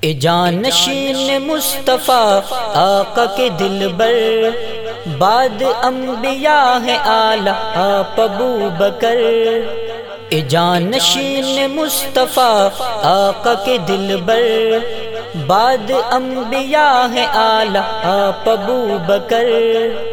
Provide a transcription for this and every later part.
اے جانشین مصطفیٰ، آقا کے دل بر باد انبیاء ہے آلہ آپ ابو بکر۔ اے جانشین مصطفیٰ، آقا کے دل بر بعد انبیاء ہے آلہ آپ ابو بکر۔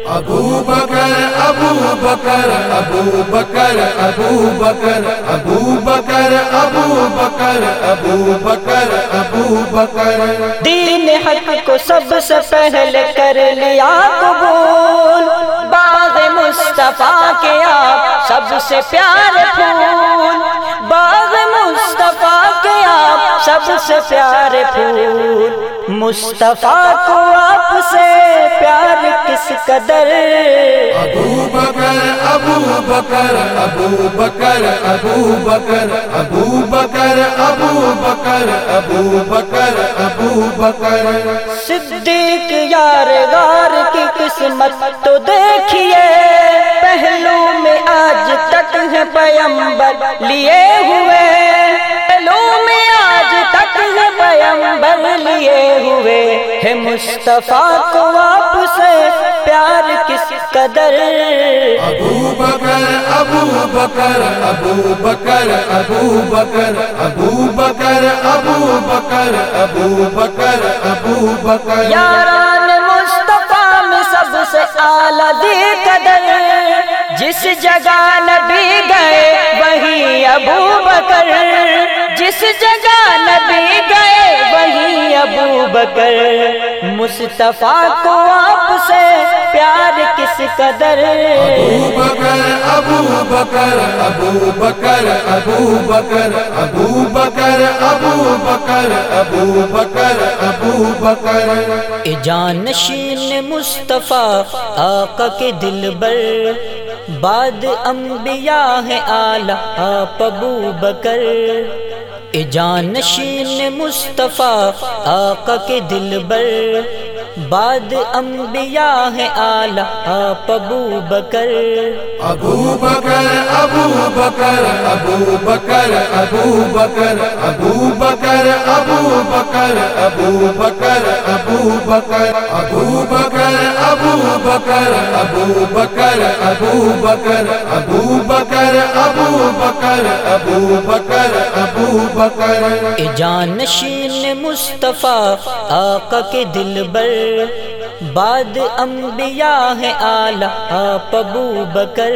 ابو بکر ابو بکر ابو بکر ابو بکر ابو بکر ابو بکر ابو بکر ابو بکر۔ دین حق کو سب سے پہلے کر لیا قبول۔ باغ مصطفیٰ کے آپ سب سے پیارے پھول۔ سے پیارے پھول مصطفیٰ کو آپ سے پیار کس قدر؟ ابو بکر ابو بکر ابو بکر ابو بکر ابو بکر ابو بکر ابو بکر ابو بکر۔ صدیق یار غار کی قسمت تو دیکھیے پہلو میں آج تک ہے پیمبر لیے ہوئے۔ لیے ہوئے ہے مصطفیٰ کو آپ سے پیار کس قدر؟ ابو بکر ابو بکر ابو بکر ابو بکر ابو بکر ابو بکر ابو بکر ابو بکر۔ یاران مصطفیٰ میں سب سے اعلیٰ دی قدر۔ جس جگہ نبی گئے وہی ابو بکر۔ جس جگہ نبی گئے بکر مصطفیٰ کو آپ سے پیار کس قدر؟ ابو بکر ابو بکر ابو بکر ابو بکر ابو بکر ابو بکر ابو بکر ابو بکر۔ جانشین مصطفیٰ آقا کے دل بر۔ بعد انبیاء ہے آلہ آپ ابو بکر۔ جانشین مصطفیٰ، آقا کے دل بر۔ بعد انبیاء ہے آلہ آپ ابو بکر۔ ابو بکر ابو بکر ابو بکر ابو بکر ابو بکر ابو بکر ابو بکر ابو بکر ابو بکر۔ بکر، ابو بکر ابو بکر ابو بکر ابو بکر ابو بکر ابو بکر۔ اے جانشین مصطفیٰ، آقا کے دل بر۔ بعد انبیاء ہے آلہ آپ ابو بکر۔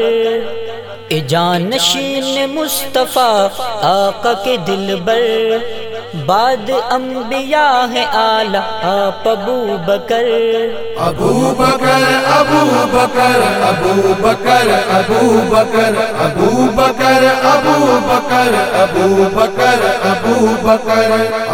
اے جانشین مصطفیٰ، آقا کے دل بر۔ بعد انبیاء ہے آلہ آپ ابو بکر ابو بکر ابو بکر ابو بکر ابو بکر ابو بکر ابو بکر ابو بکر ابو بکر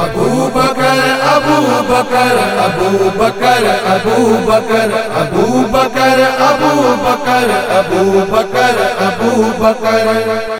ابو بکر ابو بکر ابو بکر ابو بکر ابو بکر ابو بکر ابو بکر ابو بکر